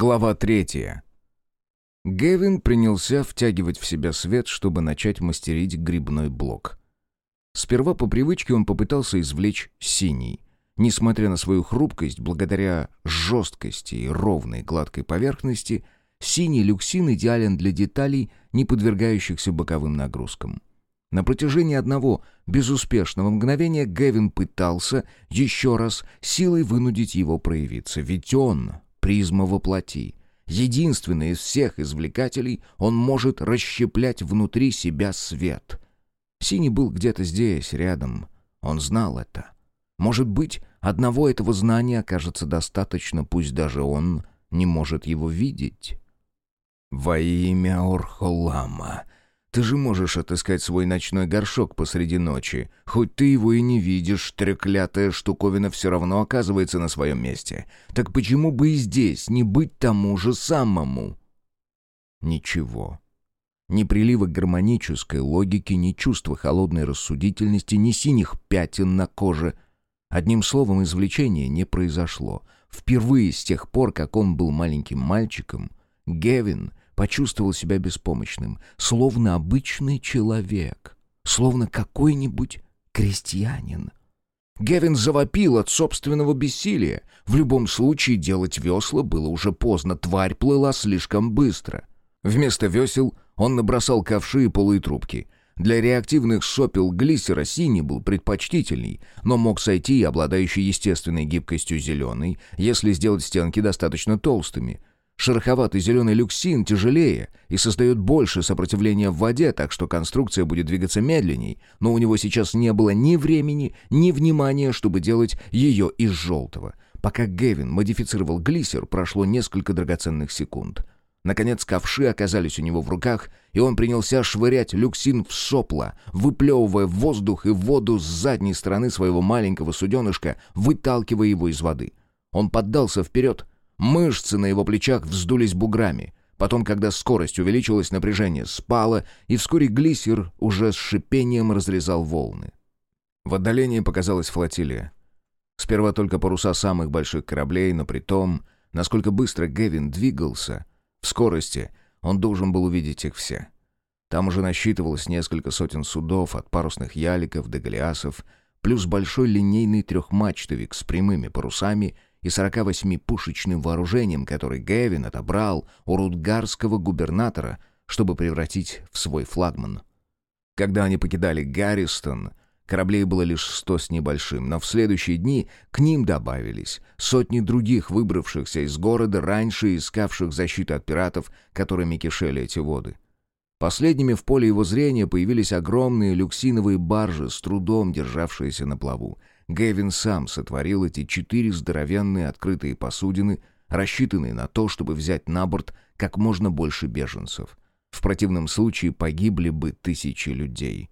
Глава третья. Гевин принялся втягивать в себя свет, чтобы начать мастерить грибной блок. Сперва по привычке он попытался извлечь синий. Несмотря на свою хрупкость, благодаря жесткости и ровной гладкой поверхности, синий люксин идеален для деталей, не подвергающихся боковым нагрузкам. На протяжении одного безуспешного мгновения Гевин пытался еще раз силой вынудить его проявиться, ведь он — призма воплоти. Единственный из всех извлекателей, он может расщеплять внутри себя свет. Синий был где-то здесь, рядом. Он знал это. Может быть, одного этого знания окажется достаточно, пусть даже он не может его видеть. «Во имя Орхолама», ты же можешь отыскать свой ночной горшок посреди ночи. Хоть ты его и не видишь, треклятая штуковина все равно оказывается на своем месте. Так почему бы и здесь не быть тому же самому? Ничего. Ни прилива гармонической логики, ни чувства холодной рассудительности, ни синих пятен на коже. Одним словом, извлечение не произошло. Впервые с тех пор, как он был маленьким мальчиком, Гевин почувствовал себя беспомощным, словно обычный человек, словно какой-нибудь крестьянин. Гевин завопил от собственного бессилия. В любом случае делать весла было уже поздно, тварь плыла слишком быстро. Вместо весел он набросал ковши и полые трубки. Для реактивных сопел глиссера синий был предпочтительней, но мог сойти и обладающий естественной гибкостью зеленый, если сделать стенки достаточно толстыми. Шероховатый зеленый люксин тяжелее и создает больше сопротивления в воде, так что конструкция будет двигаться медленней, но у него сейчас не было ни времени, ни внимания, чтобы делать ее из желтого. Пока Гевин модифицировал глиссер, прошло несколько драгоценных секунд. Наконец ковши оказались у него в руках, и он принялся швырять люксин в сопло, выплевывая воздух и воду с задней стороны своего маленького суденышка, выталкивая его из воды. Он поддался вперед, Мышцы на его плечах вздулись буграми. Потом, когда скорость увеличилась, напряжение спало, и вскоре глиссер уже с шипением разрезал волны. В отдалении показалась флотилия. Сперва только паруса самых больших кораблей, но при том, насколько быстро Гевин двигался, в скорости он должен был увидеть их все. Там уже насчитывалось несколько сотен судов, от парусных яликов до галеасов, плюс большой линейный трехмачтовик с прямыми парусами — и 48-пушечным вооружением, который Гэвин отобрал у рудгарского губернатора, чтобы превратить в свой флагман. Когда они покидали Гарристон, кораблей было лишь сто с небольшим, но в следующие дни к ним добавились сотни других выбравшихся из города, раньше искавших защиты от пиратов, которыми кишели эти воды. Последними в поле его зрения появились огромные люксиновые баржи, с трудом державшиеся на плаву. Гэвин сам сотворил эти четыре здоровенные открытые посудины, рассчитанные на то, чтобы взять на борт как можно больше беженцев. В противном случае погибли бы тысячи людей.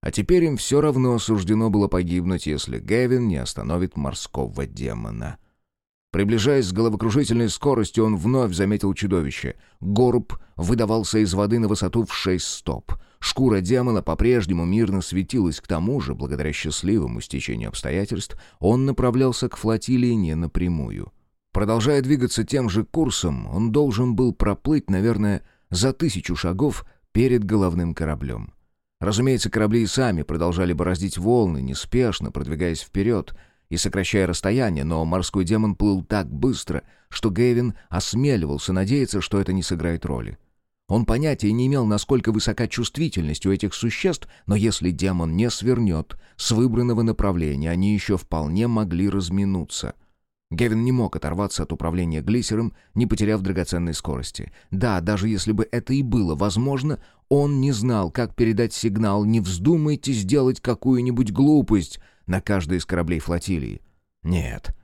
А теперь им все равно суждено было погибнуть, если Гэвин не остановит морского демона. Приближаясь с головокружительной скоростью, он вновь заметил чудовище. Горб выдавался из воды на высоту в шесть стоп — Шкура демона по-прежнему мирно светилась, к тому же, благодаря счастливому стечению обстоятельств, он направлялся к флотилии не напрямую. Продолжая двигаться тем же курсом, он должен был проплыть, наверное, за тысячу шагов перед головным кораблем. Разумеется, корабли и сами продолжали бороздить волны, неспешно продвигаясь вперед и сокращая расстояние, но морской демон плыл так быстро, что Гэвин осмеливался надеяться, что это не сыграет роли. Он понятия не имел, насколько высока чувствительность у этих существ, но если демон не свернет с выбранного направления, они еще вполне могли разминуться. Гевин не мог оторваться от управления глиссером, не потеряв драгоценной скорости. Да, даже если бы это и было возможно, он не знал, как передать сигнал «не вздумайте сделать какую-нибудь глупость» на каждой из кораблей флотилии. Нет,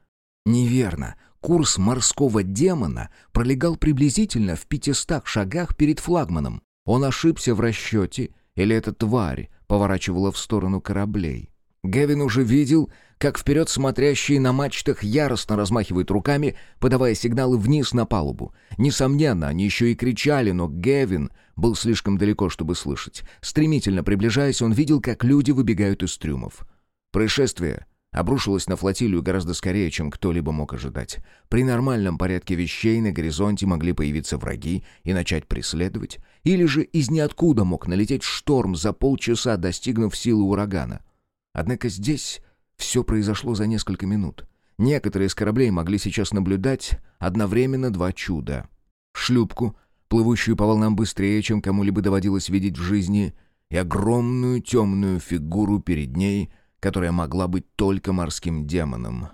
неверно. Курс морского демона пролегал приблизительно в пятистах шагах перед флагманом. Он ошибся в расчете, или эта тварь поворачивала в сторону кораблей. Гевин уже видел, как вперед смотрящие на мачтах яростно размахивают руками, подавая сигналы вниз на палубу. Несомненно, они еще и кричали, но Гевин был слишком далеко, чтобы слышать. Стремительно приближаясь, он видел, как люди выбегают из трюмов. Происшествие обрушилась на флотилию гораздо скорее, чем кто-либо мог ожидать. При нормальном порядке вещей на горизонте могли появиться враги и начать преследовать, или же из ниоткуда мог налететь шторм за полчаса, достигнув силы урагана. Однако здесь все произошло за несколько минут. Некоторые из кораблей могли сейчас наблюдать одновременно два чуда. Шлюпку, плывущую по волнам быстрее, чем кому-либо доводилось видеть в жизни, и огромную темную фигуру перед ней — которая могла быть только морским демоном.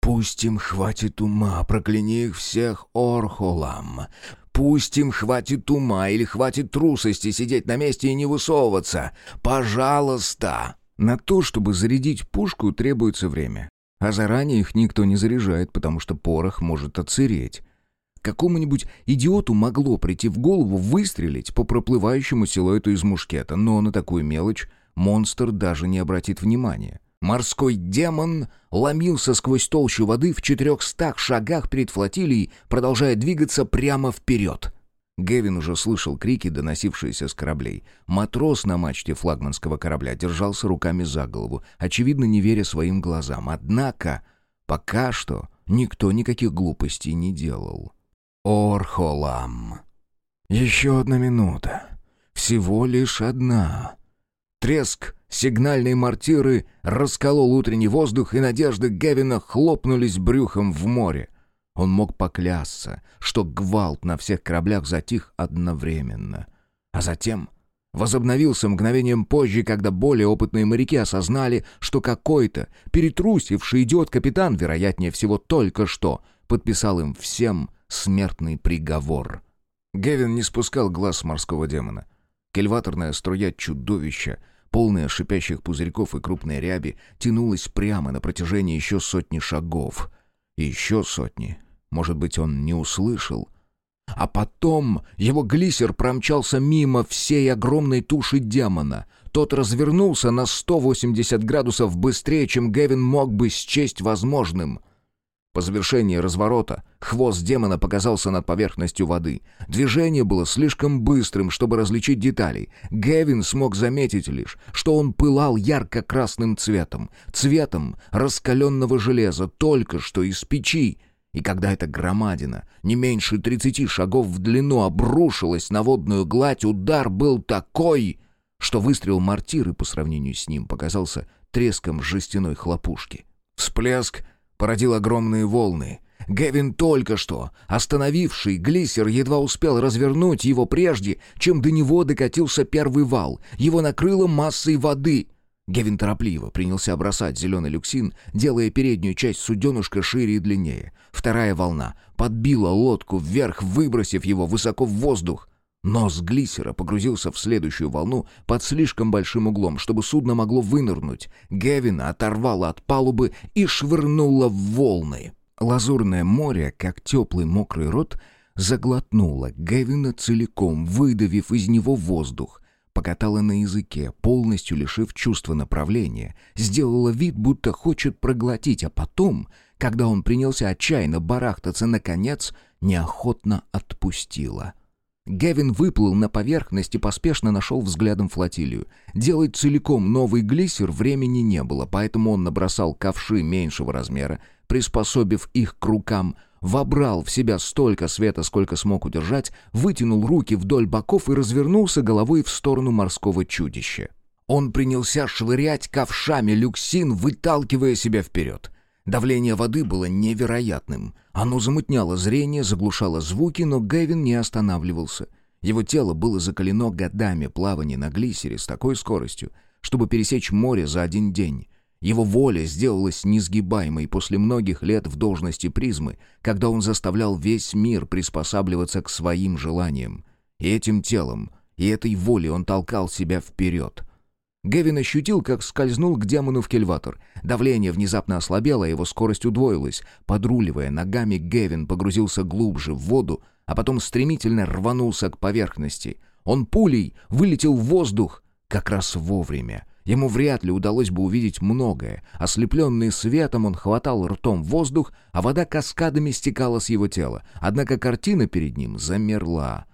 «Пусть им хватит ума, прокляни их всех Орхолам. Пусть им хватит ума или хватит трусости сидеть на месте и не высовываться. Пожалуйста!» На то, чтобы зарядить пушку, требуется время. А заранее их никто не заряжает, потому что порох может отсыреть. Какому-нибудь идиоту могло прийти в голову выстрелить по проплывающему силуэту из мушкета, но на такую мелочь монстр даже не обратит внимания. Морской демон ломился сквозь толщу воды в четырехстах шагах перед флотилией, продолжая двигаться прямо вперед. Гевин уже слышал крики, доносившиеся с кораблей. Матрос на мачте флагманского корабля держался руками за голову, очевидно, не веря своим глазам. Однако, пока что никто никаких глупостей не делал. Орхолам. Еще одна минута. Всего лишь одна. Треск сигнальной мортиры расколол утренний воздух, и надежды Гевина хлопнулись брюхом в море. Он мог поклясться, что гвалт на всех кораблях затих одновременно. А затем возобновился мгновением позже, когда более опытные моряки осознали, что какой-то перетрусивший идиот капитан, вероятнее всего только что, подписал им всем смертный приговор. Гевин не спускал глаз с морского демона. Кельваторная струя чудовища — полная шипящих пузырьков и крупной ряби, тянулась прямо на протяжении еще сотни шагов. Еще сотни. Может быть, он не услышал. А потом его глиссер промчался мимо всей огромной туши демона. Тот развернулся на 180 градусов быстрее, чем Гевин мог бы счесть возможным — по завершении разворота хвост демона показался над поверхностью воды. Движение было слишком быстрым, чтобы различить детали. Гевин смог заметить лишь, что он пылал ярко-красным цветом, цветом раскаленного железа, только что из печи. И когда эта громадина, не меньше тридцати шагов в длину, обрушилась на водную гладь, удар был такой, что выстрел мортиры по сравнению с ним показался треском жестяной хлопушки. Всплеск породил огромные волны. Гевин только что, остановивший глиссер, едва успел развернуть его прежде, чем до него докатился первый вал. Его накрыло массой воды. Гевин торопливо принялся бросать зеленый люксин, делая переднюю часть суденушка шире и длиннее. Вторая волна подбила лодку вверх, выбросив его высоко в воздух. Нос глиссера погрузился в следующую волну под слишком большим углом, чтобы судно могло вынырнуть. Гевина оторвало от палубы и швырнуло в волны. Лазурное море, как теплый мокрый рот, заглотнуло Гевина целиком, выдавив из него воздух. Покатала на языке, полностью лишив чувства направления. Сделала вид, будто хочет проглотить, а потом, когда он принялся отчаянно барахтаться, наконец, неохотно отпустила. — Гевин выплыл на поверхность и поспешно нашел взглядом флотилию. Делать целиком новый глиссер времени не было, поэтому он набросал ковши меньшего размера, приспособив их к рукам, вобрал в себя столько света, сколько смог удержать, вытянул руки вдоль боков и развернулся головой в сторону морского чудища. Он принялся швырять ковшами люксин, выталкивая себя вперед. Давление воды было невероятным. Оно замутняло зрение, заглушало звуки, но Гэвин не останавливался. Его тело было закалено годами плавания на глиссере с такой скоростью, чтобы пересечь море за один день. Его воля сделалась несгибаемой после многих лет в должности призмы, когда он заставлял весь мир приспосабливаться к своим желаниям. И этим телом, и этой волей он толкал себя вперед — Гевин ощутил, как скользнул к демону в кельватор. Давление внезапно ослабело, его скорость удвоилась. Подруливая ногами, Гевин погрузился глубже в воду, а потом стремительно рванулся к поверхности. Он пулей вылетел в воздух как раз вовремя. Ему вряд ли удалось бы увидеть многое. Ослепленный светом, он хватал ртом воздух, а вода каскадами стекала с его тела. Однако картина перед ним замерла,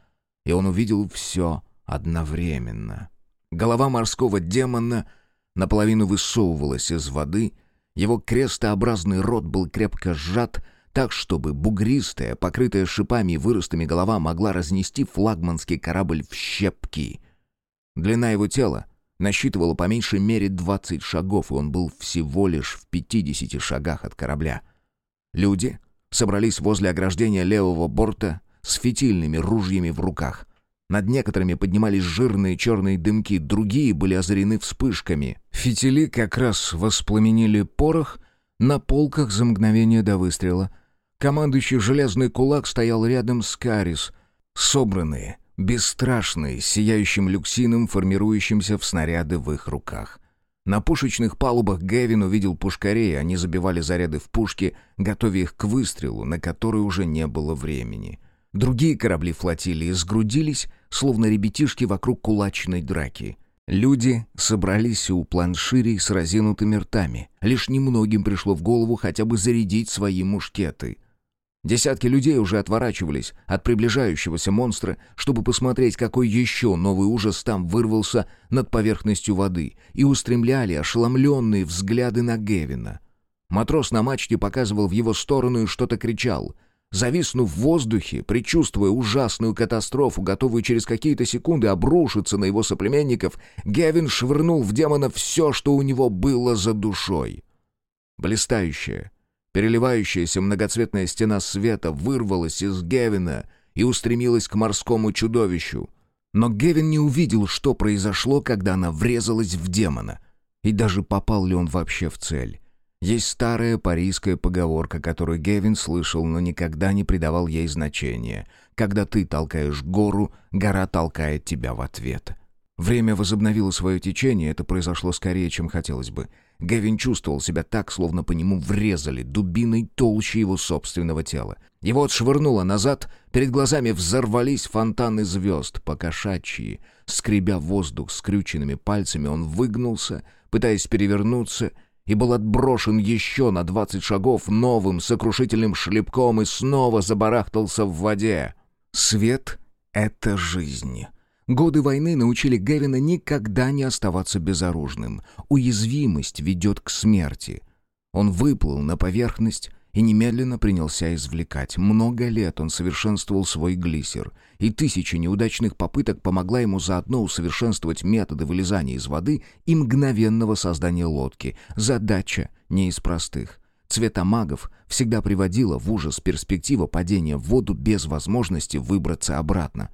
и он увидел все одновременно. Голова морского демона наполовину высовывалась из воды, Его крестообразный рот был крепко сжат, так, чтобы бугристая, покрытая шипами и выростами голова могла разнести флагманский корабль в щепки. Длина его тела насчитывала по меньшей мере 20 шагов, и он был всего лишь в 50 шагах от корабля. Люди собрались возле ограждения левого борта с фитильными ружьями в руках. Над некоторыми поднимались жирные черные дымки, другие были озарены вспышками. Фитили как раз воспламенили порох на полках за мгновение до выстрела. Командующий «Железный кулак» стоял рядом с Карис. Собранные, бесстрашные, сияющим люксином, формирующимся в снаряды в их руках. На пушечных палубах Гэвин увидел пушкарей, они забивали заряды в пушки, готовя их к выстрелу, на который уже не было времени. Другие корабли флотилии сгрудились, словно ребятишки вокруг кулачной драки. Люди собрались у планширей с разинутыми ртами. Лишь немногим пришло в голову хотя бы зарядить свои мушкеты. Десятки людей уже отворачивались от приближающегося монстра, чтобы посмотреть, какой еще новый ужас там вырвался над поверхностью воды, и устремляли ошеломленные взгляды на Гевина. Матрос на мачте показывал в его сторону и что-то кричал — Зависнув в воздухе, предчувствуя ужасную катастрофу, готовую через какие-то секунды обрушиться на его соплеменников, Гевин швырнул в демона все, что у него было за душой. Блистающая, переливающаяся многоцветная стена света вырвалась из Гевина и устремилась к морскому чудовищу. Но Гевин не увидел, что произошло, когда она врезалась в демона, и даже попал ли он вообще в цель. Есть старая парийская поговорка, которую Гевин слышал, но никогда не придавал ей значения. Когда ты толкаешь гору, гора толкает тебя в ответ. Время возобновило свое течение, это произошло скорее, чем хотелось бы. Гевин чувствовал себя так, словно по нему врезали дубиной толще его собственного тела. Его отшвырнуло назад, перед глазами взорвались фонтаны звезд, покошачьи. Скребя воздух скрюченными пальцами, он выгнулся, пытаясь перевернуться — и был отброшен еще на двадцать шагов новым сокрушительным шлепком и снова забарахтался в воде. Свет — это жизнь. Годы войны научили Гевина никогда не оставаться безоружным. Уязвимость ведет к смерти. Он выплыл на поверхность, и немедленно принялся извлекать. Много лет он совершенствовал свой глиссер, и тысячи неудачных попыток помогла ему заодно усовершенствовать методы вылезания из воды и мгновенного создания лодки. Задача не из простых. Цветомагов всегда приводила в ужас перспектива падения в воду без возможности выбраться обратно.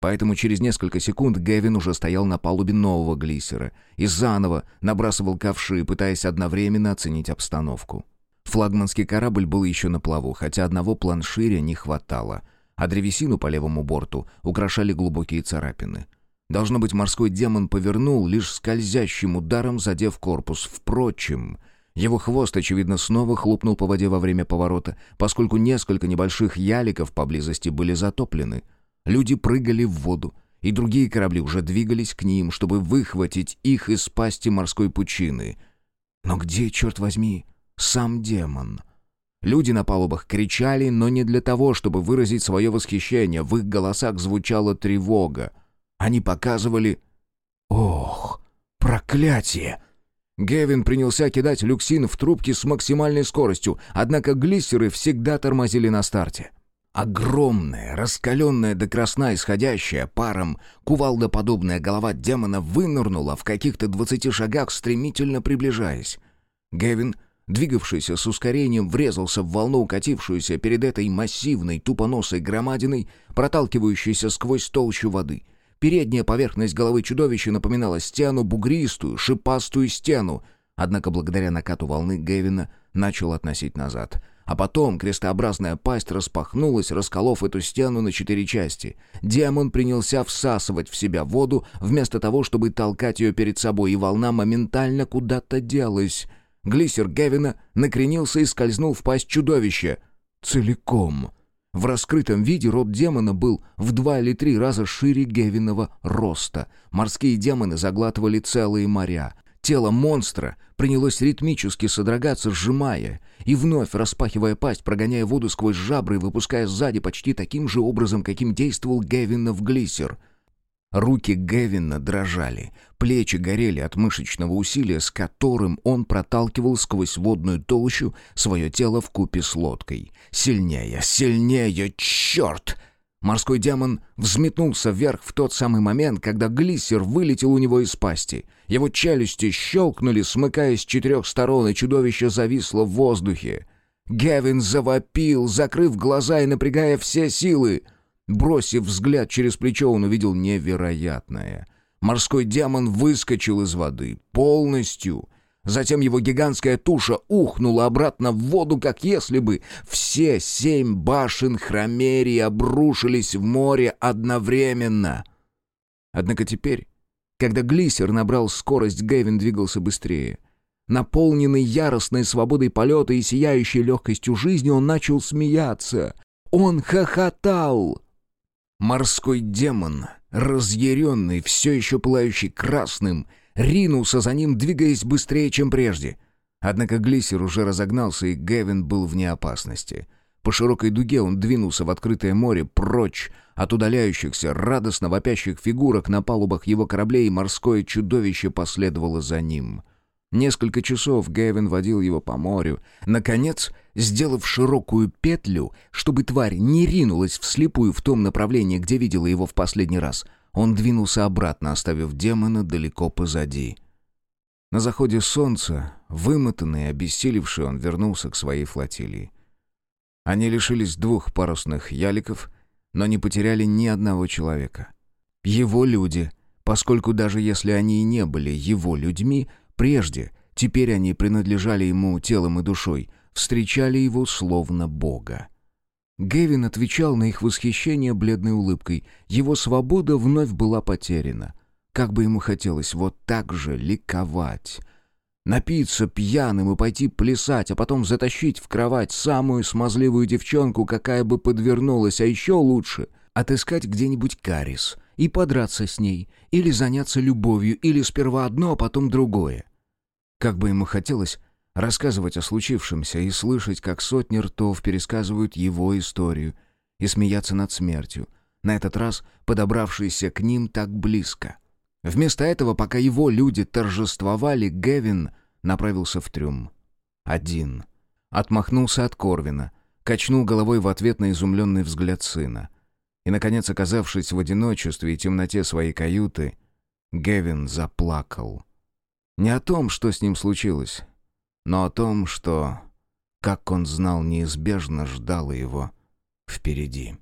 Поэтому через несколько секунд Гевин уже стоял на палубе нового глиссера и заново набрасывал ковши, пытаясь одновременно оценить обстановку. Флагманский корабль был еще на плаву, хотя одного планширя не хватало, а древесину по левому борту украшали глубокие царапины. Должно быть, морской демон повернул, лишь скользящим ударом задев корпус. Впрочем, его хвост, очевидно, снова хлопнул по воде во время поворота, поскольку несколько небольших яликов поблизости были затоплены. Люди прыгали в воду, и другие корабли уже двигались к ним, чтобы выхватить их из пасти морской пучины. Но где, черт возьми, сам демон. Люди на палубах кричали, но не для того, чтобы выразить свое восхищение. В их голосах звучала тревога. Они показывали... Ох, проклятие! Гевин принялся кидать люксин в трубки с максимальной скоростью, однако глиссеры всегда тормозили на старте. Огромная, раскаленная до красна исходящая паром, кувалдоподобная голова демона вынырнула в каких-то двадцати шагах, стремительно приближаясь. Гевин двигавшийся с ускорением, врезался в волну, укатившуюся перед этой массивной тупоносой громадиной, проталкивающейся сквозь толщу воды. Передняя поверхность головы чудовища напоминала стену, бугристую, шипастую стену, однако благодаря накату волны Гевина начал относить назад. А потом крестообразная пасть распахнулась, расколов эту стену на четыре части. Демон принялся всасывать в себя воду, вместо того, чтобы толкать ее перед собой, и волна моментально куда-то делась — Глиссер Гевина накренился и скользнул в пасть чудовища. Целиком. В раскрытом виде рот демона был в два или три раза шире Гевинова роста. Морские демоны заглатывали целые моря. Тело монстра принялось ритмически содрогаться, сжимая, и вновь распахивая пасть, прогоняя воду сквозь жабры и выпуская сзади почти таким же образом, каким действовал Гевинов глиссер. Руки Гевина дрожали, плечи горели от мышечного усилия, с которым он проталкивал сквозь водную толщу свое тело в купе с лодкой. «Сильнее! Сильнее! Черт!» Морской демон взметнулся вверх в тот самый момент, когда глиссер вылетел у него из пасти. Его челюсти щелкнули, смыкаясь с четырех сторон, и чудовище зависло в воздухе. Гевин завопил, закрыв глаза и напрягая все силы — Бросив взгляд через плечо, он увидел невероятное. Морской демон выскочил из воды полностью. Затем его гигантская туша ухнула обратно в воду, как если бы все семь башен Хромерии обрушились в море одновременно. Однако теперь, когда глиссер набрал скорость, Гэвин двигался быстрее. Наполненный яростной свободой полета и сияющей легкостью жизни, он начал смеяться. Он хохотал! Морской демон, разъяренный, все еще пылающий красным, ринулся за ним, двигаясь быстрее, чем прежде. Однако глиссер уже разогнался, и Гевин был вне опасности. По широкой дуге он двинулся в открытое море, прочь от удаляющихся, радостно вопящих фигурок на палубах его кораблей, и морское чудовище последовало за ним. Несколько часов Гэвин водил его по морю. Наконец, сделав широкую петлю, чтобы тварь не ринулась вслепую в том направлении, где видела его в последний раз, он двинулся обратно, оставив демона далеко позади. На заходе солнца, вымотанный и обессилевший, он вернулся к своей флотилии. Они лишились двух парусных яликов, но не потеряли ни одного человека. Его люди, поскольку даже если они и не были его людьми, Прежде, теперь они принадлежали ему телом и душой, встречали его словно Бога. Гевин отвечал на их восхищение бледной улыбкой. Его свобода вновь была потеряна. Как бы ему хотелось вот так же ликовать. Напиться пьяным и пойти плясать, а потом затащить в кровать самую смазливую девчонку, какая бы подвернулась, а еще лучше — отыскать где-нибудь карис и подраться с ней, или заняться любовью, или сперва одно, а потом другое. Как бы ему хотелось рассказывать о случившемся и слышать, как сотни ртов пересказывают его историю, и смеяться над смертью, на этот раз подобравшийся к ним так близко. Вместо этого, пока его люди торжествовали, Гевин направился в трюм. Один. Отмахнулся от Корвина, качнул головой в ответ на изумленный взгляд сына. И, наконец, оказавшись в одиночестве и темноте своей каюты, Гевин заплакал. Не о том, что с ним случилось, но о том, что, как он знал, неизбежно ждало его впереди.